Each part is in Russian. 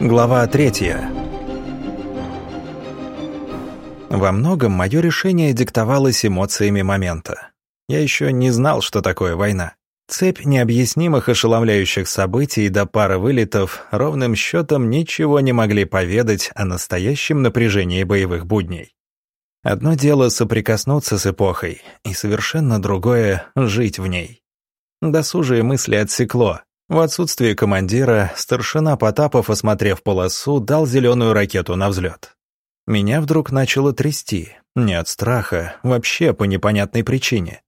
Глава третья. Во многом мое решение диктовалось эмоциями момента. Я еще не знал, что такое война. Цепь необъяснимых ошеломляющих событий до пары вылетов ровным счетом ничего не могли поведать о настоящем напряжении боевых будней. Одно дело соприкоснуться с эпохой, и совершенно другое — жить в ней. Досужие мысли отсекло, в отсутствие командира, старшина Потапов, осмотрев полосу, дал зеленую ракету на взлет. Меня вдруг начало трясти. Не от страха, вообще по непонятной причине.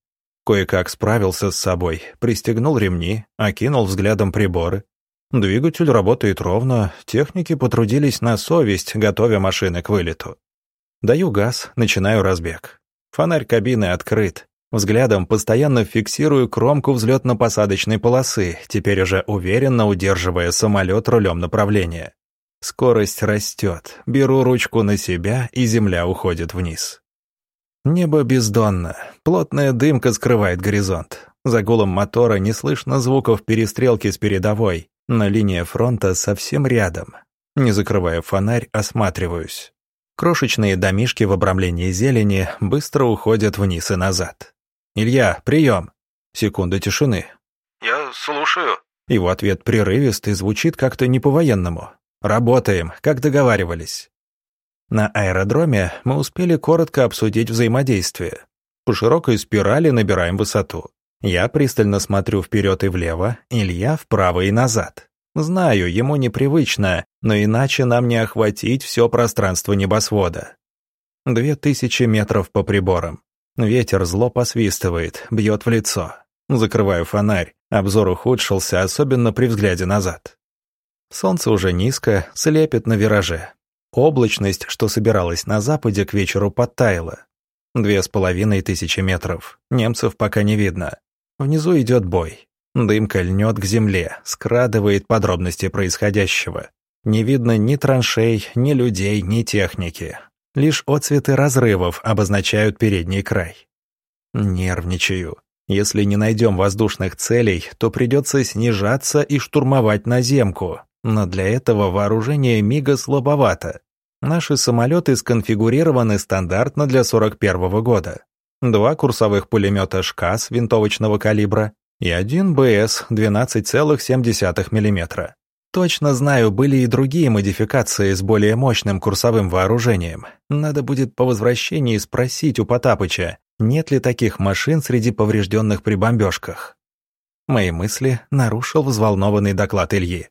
Кое-как справился с собой, пристегнул ремни, окинул взглядом приборы. Двигатель работает ровно, техники потрудились на совесть, готовя машины к вылету. Даю газ, начинаю разбег. Фонарь кабины открыт. Взглядом постоянно фиксирую кромку взлетно-посадочной полосы, теперь уже уверенно удерживая самолет рулем направления. Скорость растет, беру ручку на себя, и земля уходит вниз. Небо бездонно, плотная дымка скрывает горизонт. За гулом мотора не слышно звуков перестрелки с передовой, но линия фронта совсем рядом. Не закрывая фонарь, осматриваюсь. Крошечные домишки в обрамлении зелени быстро уходят вниз и назад. «Илья, прием!» Секунда тишины. «Я слушаю». Его ответ прерывистый, звучит как-то не по-военному. «Работаем, как договаривались». На аэродроме мы успели коротко обсудить взаимодействие. По широкой спирали набираем высоту. Я пристально смотрю вперед и влево, Илья вправо и назад. Знаю, ему непривычно, но иначе нам не охватить все пространство небосвода. Две тысячи метров по приборам. Ветер зло посвистывает, бьет в лицо. Закрываю фонарь, обзор ухудшился, особенно при взгляде назад. Солнце уже низко, слепит на вираже. Облачность, что собиралась на западе, к вечеру подтаяла. Две с половиной тысячи метров. Немцев пока не видно. Внизу идет бой. Дымка льнет к земле, скрадывает подробности происходящего. Не видно ни траншей, ни людей, ни техники. Лишь отцветы разрывов обозначают передний край. Нервничаю. Если не найдем воздушных целей, то придется снижаться и штурмовать наземку. Но для этого вооружение МиГа слабовато. Наши самолеты сконфигурированы стандартно для 41 года. Два курсовых пулемета «ШКАС» винтовочного калибра и один БС 12,7 мм. Точно знаю, были и другие модификации с более мощным курсовым вооружением. Надо будет по возвращении спросить у Потапыча, нет ли таких машин среди поврежденных при бомбежках. Мои мысли нарушил взволнованный доклад Ильи.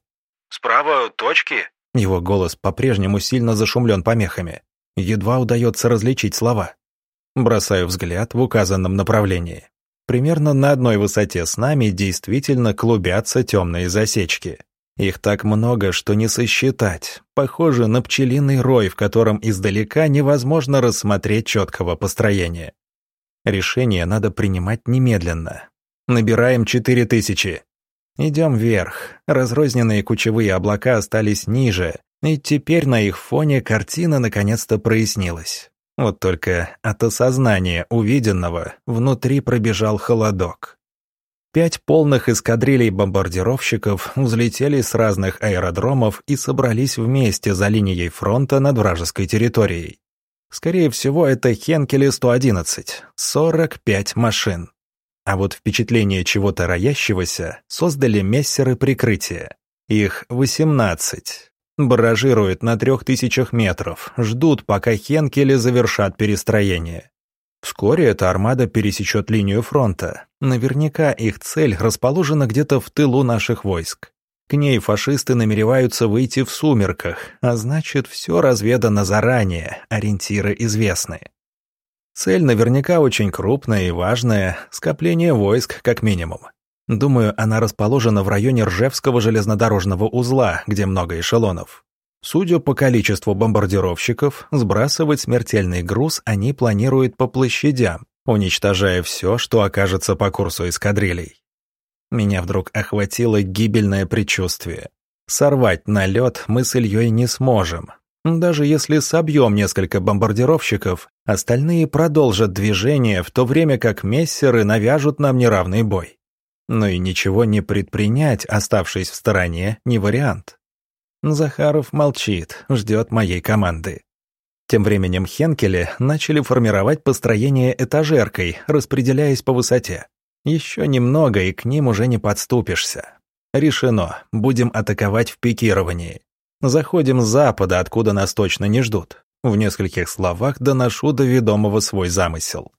«Справа точки?» Его голос по-прежнему сильно зашумлен помехами. Едва удается различить слова. Бросаю взгляд в указанном направлении. Примерно на одной высоте с нами действительно клубятся темные засечки. Их так много, что не сосчитать. Похоже на пчелиный рой, в котором издалека невозможно рассмотреть четкого построения. Решение надо принимать немедленно. Набираем четыре тысячи. Идем вверх. Разрозненные кучевые облака остались ниже, и теперь на их фоне картина наконец-то прояснилась. Вот только от осознания увиденного внутри пробежал холодок. Пять полных эскадрилей бомбардировщиков взлетели с разных аэродромов и собрались вместе за линией фронта над вражеской территорией. Скорее всего, это Хенкели-111, 45 машин. А вот впечатление чего-то роящегося создали мессеры прикрытия. Их 18. Баражируют на трех тысячах метров, ждут, пока Хенкели завершат перестроение. Вскоре эта армада пересечет линию фронта. Наверняка их цель расположена где-то в тылу наших войск. К ней фашисты намереваются выйти в сумерках, а значит, все разведано заранее, ориентиры известны. Цель наверняка очень крупная и важная, скопление войск как минимум. Думаю, она расположена в районе Ржевского железнодорожного узла, где много эшелонов. Судя по количеству бомбардировщиков, сбрасывать смертельный груз они планируют по площадям, уничтожая все, что окажется по курсу эскадрилей. Меня вдруг охватило гибельное предчувствие. Сорвать налет мы с Ильей не сможем. Даже если собьем несколько бомбардировщиков, остальные продолжат движение, в то время как мессеры навяжут нам неравный бой. Но и ничего не предпринять, оставшись в стороне, не вариант. Захаров молчит, ждет моей команды. Тем временем Хенкели начали формировать построение этажеркой, распределяясь по высоте. Еще немного, и к ним уже не подступишься. Решено, будем атаковать в пикировании. Заходим с запада, откуда нас точно не ждут. В нескольких словах доношу до ведомого свой замысел.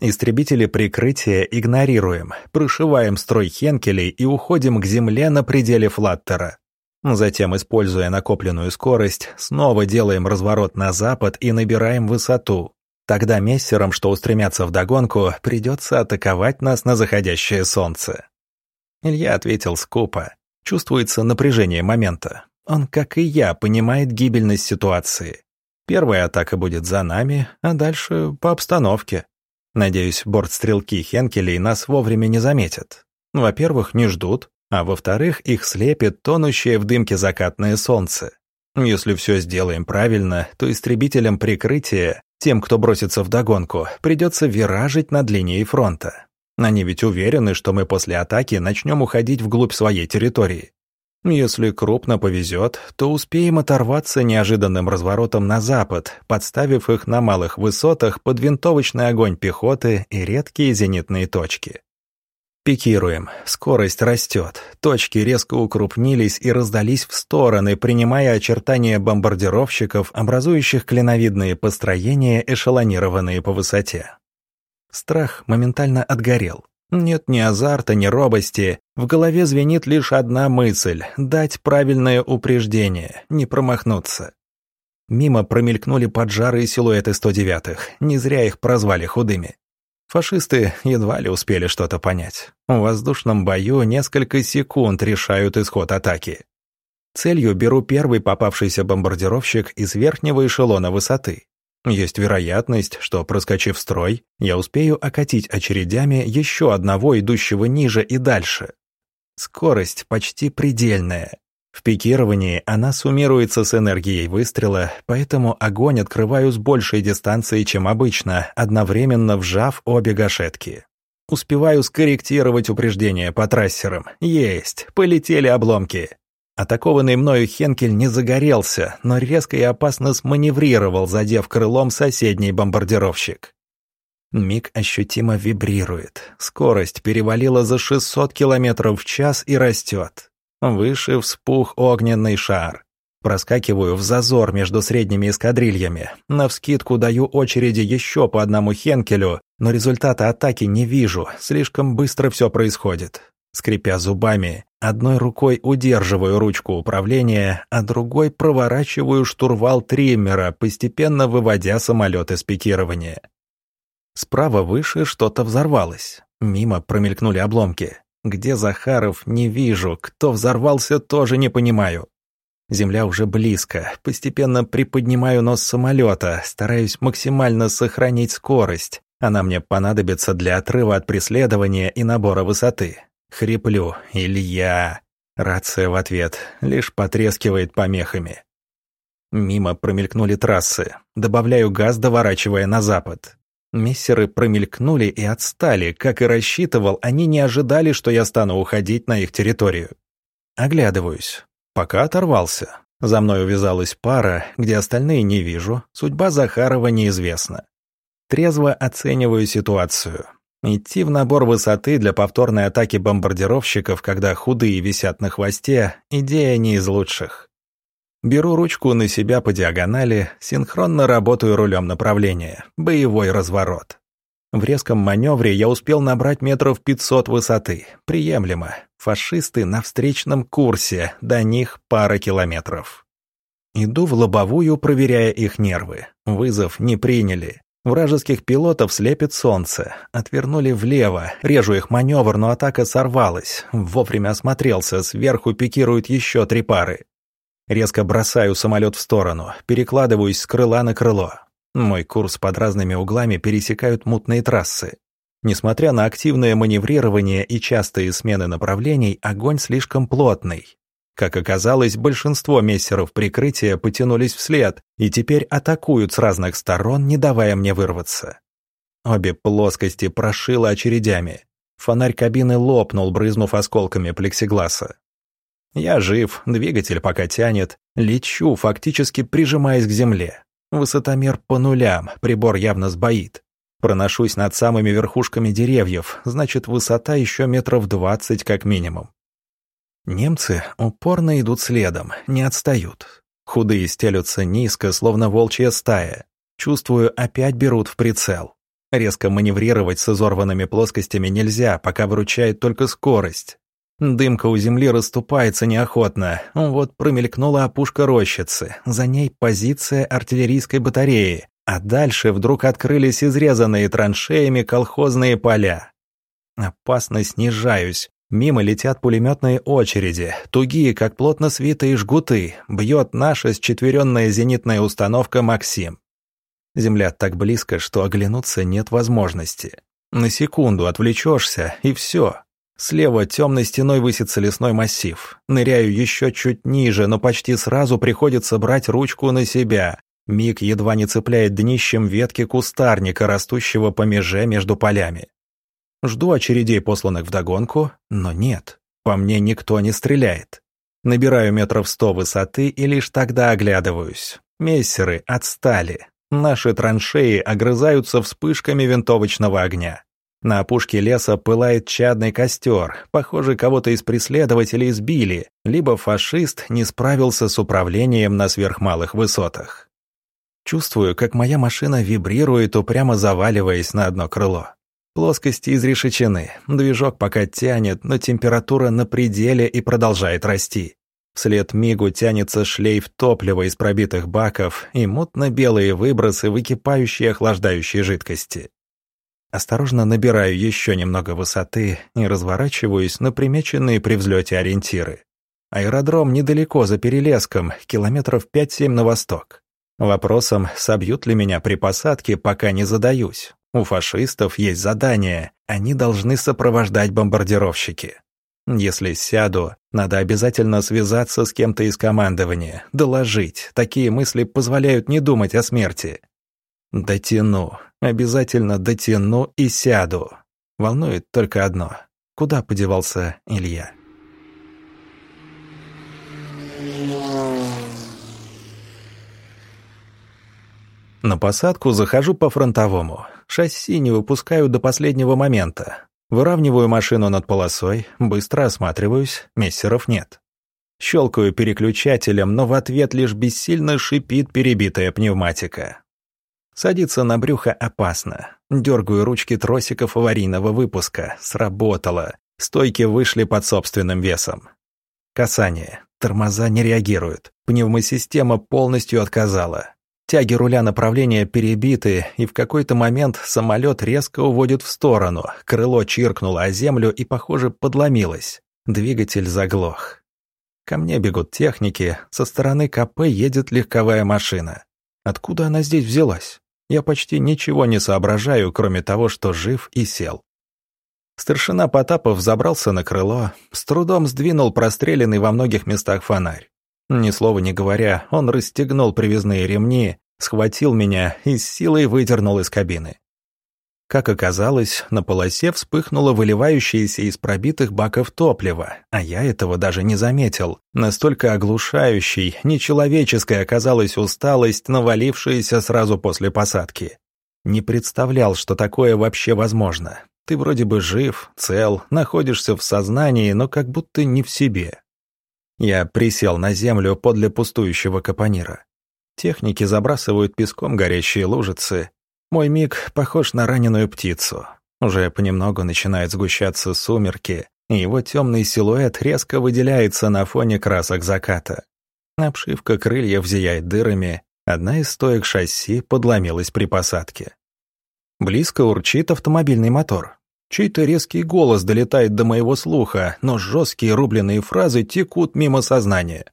Истребители прикрытия игнорируем, прошиваем строй Хенкелей и уходим к земле на пределе флаттера. Затем, используя накопленную скорость, снова делаем разворот на запад и набираем высоту. Тогда мессерам, что устремятся вдогонку, придется атаковать нас на заходящее солнце. Илья ответил скупо. Чувствуется напряжение момента. Он, как и я, понимает гибельность ситуации. Первая атака будет за нами, а дальше по обстановке. Надеюсь, бортстрелки Хенкелей нас вовремя не заметят. Во-первых, не ждут, а во-вторых, их слепит тонущее в дымке закатное солнце. Если все сделаем правильно, то истребителям прикрытия, тем, кто бросится в догонку, придется виражить над линией фронта. Они ведь уверены, что мы после атаки начнем уходить вглубь своей территории. Если крупно повезет, то успеем оторваться неожиданным разворотом на запад, подставив их на малых высотах под винтовочный огонь пехоты и редкие зенитные точки. Пикируем. Скорость растет. Точки резко укрупнились и раздались в стороны, принимая очертания бомбардировщиков, образующих клиновидные построения, эшелонированные по высоте. Страх моментально отгорел. Нет ни азарта, ни робости. В голове звенит лишь одна мысль — дать правильное упреждение, не промахнуться. Мимо промелькнули поджарые силуэты 109-х, не зря их прозвали худыми. Фашисты едва ли успели что-то понять. В воздушном бою несколько секунд решают исход атаки. Целью беру первый попавшийся бомбардировщик из верхнего эшелона высоты. Есть вероятность, что, проскочив строй, я успею окатить очередями еще одного, идущего ниже и дальше. Скорость почти предельная. В пикировании она суммируется с энергией выстрела, поэтому огонь открываю с большей дистанции, чем обычно, одновременно вжав обе гашетки. Успеваю скорректировать упреждение по трассерам. Есть, полетели обломки. Атакованный мною Хенкель не загорелся, но резко и опасно сманеврировал, задев крылом соседний бомбардировщик. Миг ощутимо вибрирует. Скорость перевалила за 600 км в час и растет. Выше вспух огненный шар. Проскакиваю в зазор между средними эскадрильями. Навскидку даю очереди еще по одному Хенкелю, но результата атаки не вижу, слишком быстро все происходит. Скрипя зубами, одной рукой удерживаю ручку управления, а другой проворачиваю штурвал триммера, постепенно выводя самолет из пикирования. Справа выше что-то взорвалось. Мимо промелькнули обломки. Где Захаров, не вижу. Кто взорвался, тоже не понимаю. Земля уже близко. Постепенно приподнимаю нос самолета, стараюсь максимально сохранить скорость. Она мне понадобится для отрыва от преследования и набора высоты. Хриплю. «Илья!» Рация в ответ лишь потрескивает помехами. Мимо промелькнули трассы. Добавляю газ, доворачивая на запад. Мессеры промелькнули и отстали. Как и рассчитывал, они не ожидали, что я стану уходить на их территорию. Оглядываюсь. Пока оторвался. За мной увязалась пара, где остальные не вижу. Судьба Захарова неизвестна. Трезво оцениваю ситуацию. Идти в набор высоты для повторной атаки бомбардировщиков, когда худые висят на хвосте, идея не из лучших. Беру ручку на себя по диагонали, синхронно работаю рулем направления. Боевой разворот. В резком маневре я успел набрать метров 500 высоты. Приемлемо. Фашисты на встречном курсе, до них пара километров. Иду в лобовую, проверяя их нервы. Вызов не приняли. Вражеских пилотов слепит солнце. Отвернули влево. Режу их маневр, но атака сорвалась. Вовремя осмотрелся. Сверху пикируют еще три пары. Резко бросаю самолет в сторону. Перекладываюсь с крыла на крыло. Мой курс под разными углами пересекают мутные трассы. Несмотря на активное маневрирование и частые смены направлений, огонь слишком плотный. Как оказалось, большинство мессеров прикрытия потянулись вслед и теперь атакуют с разных сторон, не давая мне вырваться. Обе плоскости прошило очередями. Фонарь кабины лопнул, брызнув осколками плексигласа. Я жив, двигатель пока тянет, лечу, фактически прижимаясь к земле. Высотомер по нулям, прибор явно сбоит. Проношусь над самыми верхушками деревьев, значит, высота еще метров двадцать как минимум. Немцы упорно идут следом, не отстают. Худые стелются низко, словно волчья стая. Чувствую, опять берут в прицел. Резко маневрировать с изорванными плоскостями нельзя, пока выручает только скорость. Дымка у земли расступается неохотно. Вот промелькнула опушка рощицы. За ней позиция артиллерийской батареи. А дальше вдруг открылись изрезанные траншеями колхозные поля. Опасно снижаюсь. Мимо летят пулеметные очереди, тугие, как плотно свитые жгуты. Бьет наша счетверенная зенитная установка «Максим». Земля так близко, что оглянуться нет возможности. На секунду отвлечешься, и все. Слева темной стеной высится лесной массив. Ныряю еще чуть ниже, но почти сразу приходится брать ручку на себя. Миг едва не цепляет днищем ветки кустарника, растущего по меже между полями. Жду очередей, посланных вдогонку, но нет, по мне никто не стреляет. Набираю метров сто высоты и лишь тогда оглядываюсь. Мессеры отстали. Наши траншеи огрызаются вспышками винтовочного огня. На опушке леса пылает чадный костер. Похоже, кого-то из преследователей сбили, либо фашист не справился с управлением на сверхмалых высотах. Чувствую, как моя машина вибрирует, упрямо заваливаясь на одно крыло. Плоскости изрешечены, движок пока тянет, но температура на пределе и продолжает расти. Вслед мигу тянется шлейф топлива из пробитых баков и мутно-белые выбросы выкипающей охлаждающей жидкости. Осторожно набираю еще немного высоты и разворачиваюсь на примеченные при взлете ориентиры. Аэродром недалеко за перелеском, километров 5-7 на восток. Вопросом, собьют ли меня при посадке, пока не задаюсь. У фашистов есть задание, они должны сопровождать бомбардировщики. Если сяду, надо обязательно связаться с кем-то из командования, доложить. Такие мысли позволяют не думать о смерти. Дотяну, обязательно дотяну и сяду. Волнует только одно. Куда подевался Илья? На посадку захожу по фронтовому. Шасси не выпускаю до последнего момента. Выравниваю машину над полосой, быстро осматриваюсь, мессеров нет. Щелкаю переключателем, но в ответ лишь бессильно шипит перебитая пневматика. Садиться на брюхо опасно. Дергаю ручки тросиков аварийного выпуска. Сработало. Стойки вышли под собственным весом. Касание. Тормоза не реагируют. Пневмосистема полностью отказала. Тяги руля направления перебиты, и в какой-то момент самолет резко уводит в сторону. Крыло чиркнуло о землю и, похоже, подломилось. Двигатель заглох. Ко мне бегут техники, со стороны КП едет легковая машина. Откуда она здесь взялась? Я почти ничего не соображаю, кроме того, что жив и сел. Старшина Потапов забрался на крыло, с трудом сдвинул простреленный во многих местах фонарь. Ни слова не говоря, он расстегнул привязные ремни, схватил меня и с силой выдернул из кабины. Как оказалось, на полосе вспыхнуло выливающееся из пробитых баков топливо, а я этого даже не заметил. Настолько оглушающей, нечеловеческой оказалась усталость, навалившаяся сразу после посадки. Не представлял, что такое вообще возможно. Ты вроде бы жив, цел, находишься в сознании, но как будто не в себе. Я присел на землю подле пустующего капонира. Техники забрасывают песком горящие лужицы, мой миг похож на раненую птицу. Уже понемногу начинают сгущаться сумерки, и его темный силуэт резко выделяется на фоне красок заката. Обшивка крыльев зияет дырами, одна из стоек шасси подломилась при посадке. Близко урчит автомобильный мотор. Чей-то резкий голос долетает до моего слуха, но жесткие рубленые фразы текут мимо сознания.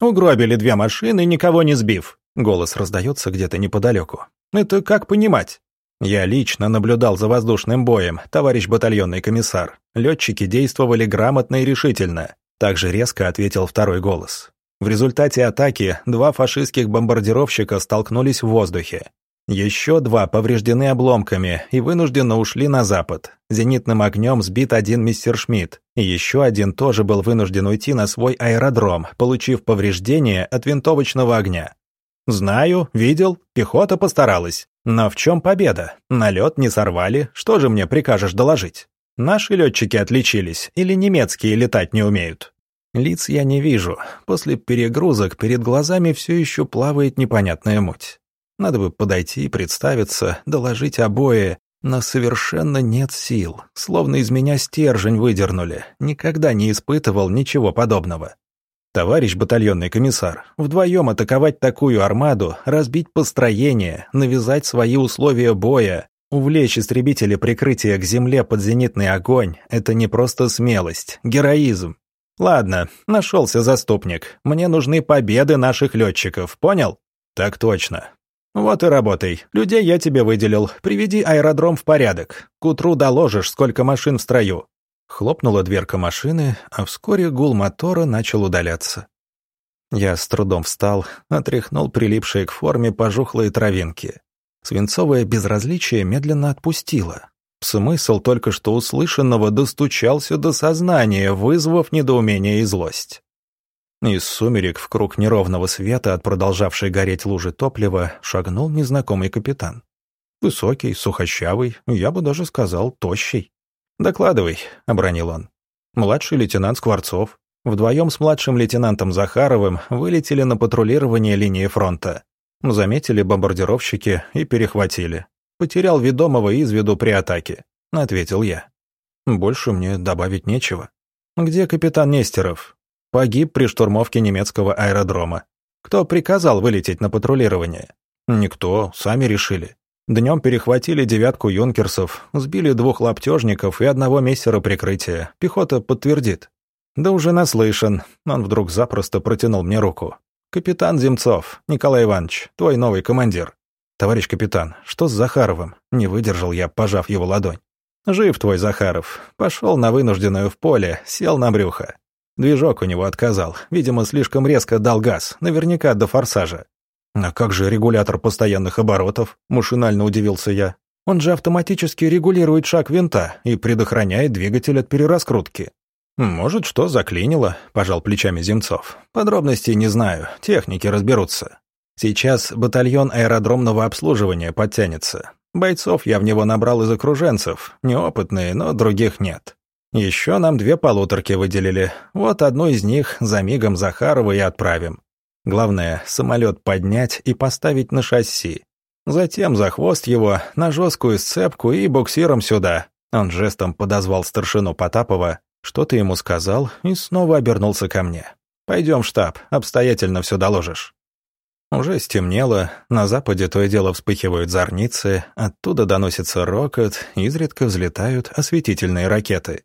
«Угробили две машины, никого не сбив», — голос раздается где-то неподалеку. Это как понимать? Я лично наблюдал за воздушным боем, товарищ батальонный комиссар. Летчики действовали грамотно и решительно. Также резко ответил второй голос. В результате атаки два фашистских бомбардировщика столкнулись в воздухе. Еще два повреждены обломками и вынужденно ушли на запад. Зенитным огнем сбит один мистер Шмидт, и еще один тоже был вынужден уйти на свой аэродром, получив повреждение от винтовочного огня. Знаю, видел, пехота постаралась. Но в чем победа? Налет не сорвали, что же мне прикажешь доложить? Наши летчики отличились или немецкие летать не умеют? Лиц я не вижу. После перегрузок перед глазами все еще плавает непонятная муть. Надо бы подойти, представиться, доложить обои, но совершенно нет сил, словно из меня стержень выдернули. Никогда не испытывал ничего подобного. Товарищ батальонный комиссар, вдвоем атаковать такую армаду, разбить построение, навязать свои условия боя, увлечь истребители прикрытия к земле под зенитный огонь — это не просто смелость, героизм. Ладно, нашелся заступник. Мне нужны победы наших летчиков, понял? Так точно. Вот и работай. Людей я тебе выделил. Приведи аэродром в порядок. К утру доложишь, сколько машин в строю. Хлопнула дверка машины, а вскоре гул мотора начал удаляться. Я с трудом встал, отряхнул прилипшие к форме пожухлые травинки. Свинцовое безразличие медленно отпустило. Смысл только что услышанного достучался до сознания, вызвав недоумение и злость. Из сумерек в круг неровного света от продолжавшей гореть лужи топлива шагнул незнакомый капитан. Высокий, сухощавый, я бы даже сказал, тощий. «Докладывай», — обронил он. «Младший лейтенант Скворцов. Вдвоем с младшим лейтенантом Захаровым вылетели на патрулирование линии фронта. Заметили бомбардировщики и перехватили. Потерял ведомого из виду при атаке», — ответил я. «Больше мне добавить нечего. Где капитан Нестеров? Погиб при штурмовке немецкого аэродрома. Кто приказал вылететь на патрулирование? Никто, сами решили. Днем перехватили девятку юнкерсов, сбили двух лаптежников и одного мессера прикрытия. Пехота подтвердит. Да уже наслышан. Он вдруг запросто протянул мне руку. «Капитан Земцов, Николай Иванович, твой новый командир». «Товарищ капитан, что с Захаровым?» Не выдержал я, пожав его ладонь. «Жив твой Захаров. Пошел на вынужденную в поле, сел на брюхо. Движок у него отказал. Видимо, слишком резко дал газ, наверняка до форсажа. «А как же регулятор постоянных оборотов?» – машинально удивился я. «Он же автоматически регулирует шаг винта и предохраняет двигатель от перераскрутки». «Может, что заклинило», – пожал плечами Земцов. «Подробностей не знаю, техники разберутся. Сейчас батальон аэродромного обслуживания подтянется. Бойцов я в него набрал из окруженцев, неопытные, но других нет. Еще нам две полуторки выделили, вот одну из них за мигом Захарова и отправим. Главное, самолет поднять и поставить на шасси. Затем за хвост его, на жесткую сцепку и буксиром сюда. Он жестом подозвал старшину Потапова, что-то ему сказал и снова обернулся ко мне. «Пойдем в штаб, обстоятельно все доложишь». Уже стемнело, на западе то и дело вспыхивают зорницы, оттуда доносится рокот, изредка взлетают осветительные ракеты.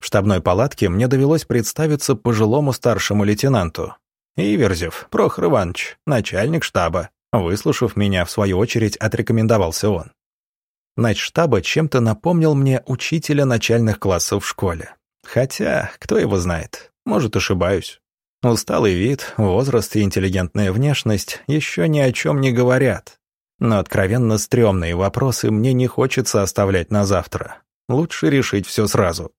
В штабной палатке мне довелось представиться пожилому старшему лейтенанту, «Иверзев, Прохор Иванович, начальник штаба». Выслушав меня, в свою очередь, отрекомендовался он. штаба чем-то напомнил мне учителя начальных классов в школе. Хотя, кто его знает, может, ошибаюсь. Усталый вид, возраст и интеллигентная внешность еще ни о чем не говорят. Но откровенно стрёмные вопросы мне не хочется оставлять на завтра. Лучше решить все сразу.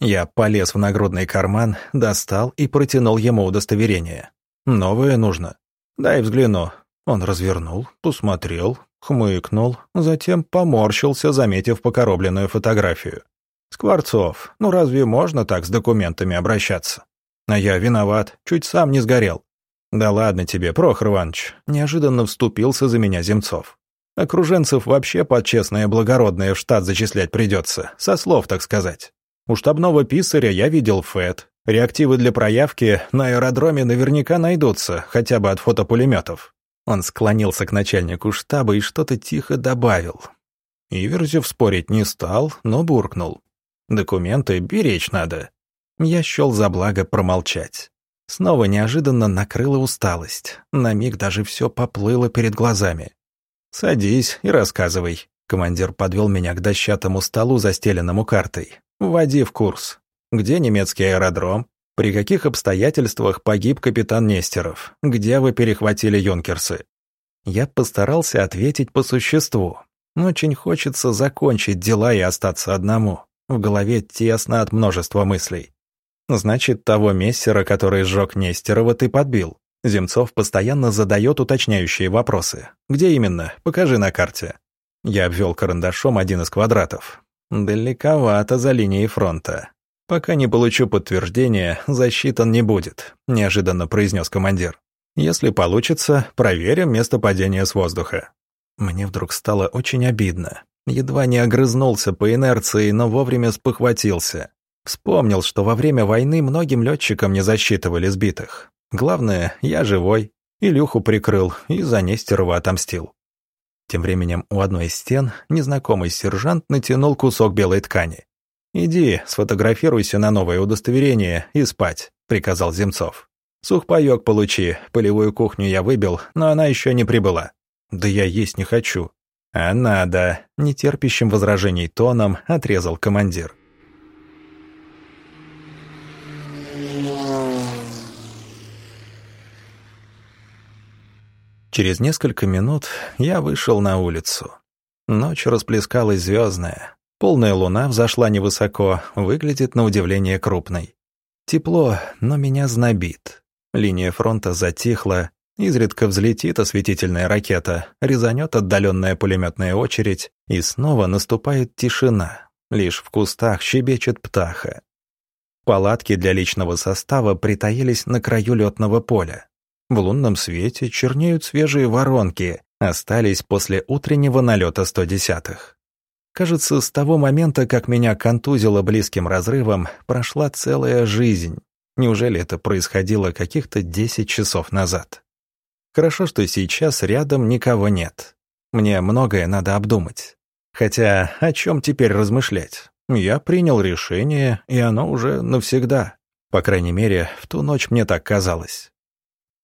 Я полез в нагрудный карман, достал и протянул ему удостоверение. «Новое нужно». «Дай взгляну». Он развернул, посмотрел, хмыкнул, затем поморщился, заметив покоробленную фотографию. «Скворцов, ну разве можно так с документами обращаться?» «А я виноват, чуть сам не сгорел». «Да ладно тебе, Прохор Иванович», — неожиданно вступился за меня Земцов. «Окруженцев вообще под честное благородное в штат зачислять придется, со слов, так сказать. У штабного писаря я видел ФЭТ. Реактивы для проявки на аэродроме наверняка найдутся, хотя бы от фотопулеметов. Он склонился к начальнику штаба и что-то тихо добавил. Иверзев спорить не стал, но буркнул. «Документы беречь надо». Я счел за благо промолчать. Снова неожиданно накрыла усталость. На миг даже все поплыло перед глазами. «Садись и рассказывай». Командир подвел меня к дощатому столу, застеленному картой. Вводи в курс. Где немецкий аэродром? При каких обстоятельствах погиб капитан Нестеров? Где вы перехватили юнкерсы? Я постарался ответить по существу. Очень хочется закончить дела и остаться одному. В голове тесно от множества мыслей. Значит, того мессера, который сжег Нестерова, ты подбил. Земцов постоянно задает уточняющие вопросы. «Где именно? Покажи на карте». Я обвел карандашом один из квадратов. Далековато за линией фронта. Пока не получу подтверждения, засчитан не будет, неожиданно произнес командир. Если получится, проверим место падения с воздуха. Мне вдруг стало очень обидно. Едва не огрызнулся по инерции, но вовремя спохватился. Вспомнил, что во время войны многим летчикам не засчитывали сбитых. Главное, я живой. Илюху прикрыл и за Нестерова отомстил. Тем временем у одной из стен незнакомый сержант натянул кусок белой ткани. «Иди, сфотографируйся на новое удостоверение и спать», — приказал Земцов. «Сухпайок получи, полевую кухню я выбил, но она еще не прибыла». «Да я есть не хочу». «А надо», — нетерпящим возражений тоном отрезал командир. Через несколько минут я вышел на улицу. Ночь расплескалась звездная. Полная луна взошла невысоко, выглядит на удивление крупной. Тепло, но меня знобит. Линия фронта затихла, изредка взлетит осветительная ракета, резанет отдаленная пулеметная очередь, и снова наступает тишина. Лишь в кустах щебечет птаха. Палатки для личного состава притаились на краю летного поля. В лунном свете чернеют свежие воронки, остались после утреннего налета 110-х. Кажется, с того момента, как меня контузило близким разрывом, прошла целая жизнь. Неужели это происходило каких-то 10 часов назад? Хорошо, что сейчас рядом никого нет. Мне многое надо обдумать. Хотя о чем теперь размышлять? Я принял решение, и оно уже навсегда. По крайней мере, в ту ночь мне так казалось.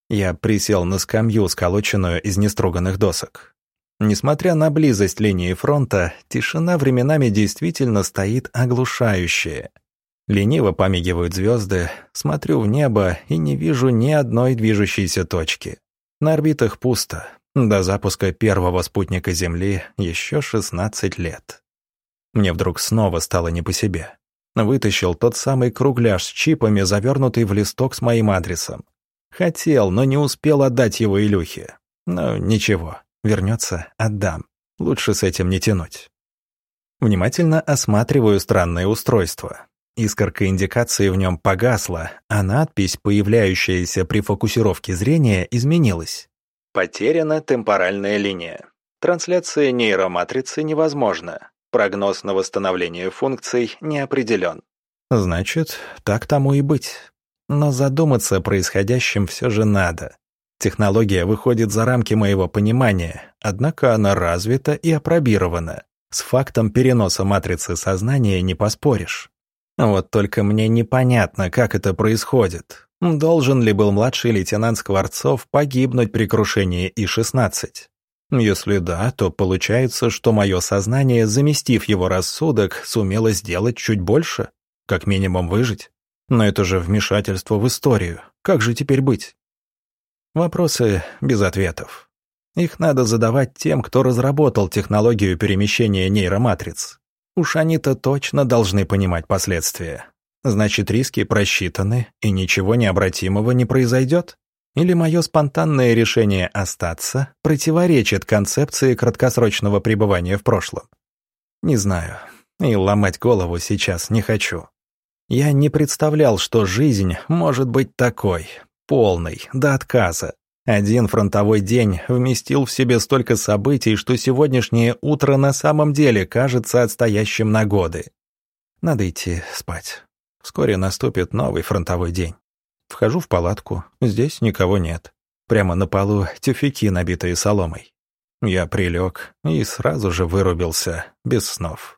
Я присел на скамью, сколоченную из нестроганных досок. Несмотря на близость линии фронта, тишина временами действительно стоит оглушающая. Лениво помигивают звезды, смотрю в небо и не вижу ни одной движущейся точки. На орбитах пусто. До запуска первого спутника Земли еще 16 лет. Мне вдруг снова стало не по себе. Вытащил тот самый кругляш с чипами, завернутый в листок с моим адресом. Хотел, но не успел отдать его Илюхе. Но ничего, вернется, отдам. Лучше с этим не тянуть. Внимательно осматриваю странное устройство. Искорка индикации в нем погасла, а надпись, появляющаяся при фокусировке зрения, изменилась. Потеряна темпоральная линия. Трансляция нейроматрицы невозможна. Прогноз на восстановление функций не определен. Значит, так тому и быть. Но задуматься о происходящем все же надо. Технология выходит за рамки моего понимания, однако она развита и опробирована. С фактом переноса матрицы сознания не поспоришь. Вот только мне непонятно, как это происходит. Должен ли был младший лейтенант Скворцов погибнуть при крушении И-16? Если да, то получается, что мое сознание, заместив его рассудок, сумело сделать чуть больше, как минимум выжить. Но это же вмешательство в историю. Как же теперь быть? Вопросы без ответов. Их надо задавать тем, кто разработал технологию перемещения нейроматриц. Уж они-то точно должны понимать последствия. Значит, риски просчитаны, и ничего необратимого не произойдет? Или мое спонтанное решение остаться противоречит концепции краткосрочного пребывания в прошлом? Не знаю. И ломать голову сейчас не хочу. Я не представлял, что жизнь может быть такой, полной, до отказа. Один фронтовой день вместил в себе столько событий, что сегодняшнее утро на самом деле кажется отстоящим на годы. Надо идти спать. Вскоре наступит новый фронтовой день. Вхожу в палатку, здесь никого нет. Прямо на полу тюфяки, набитые соломой. Я прилег и сразу же вырубился, без снов.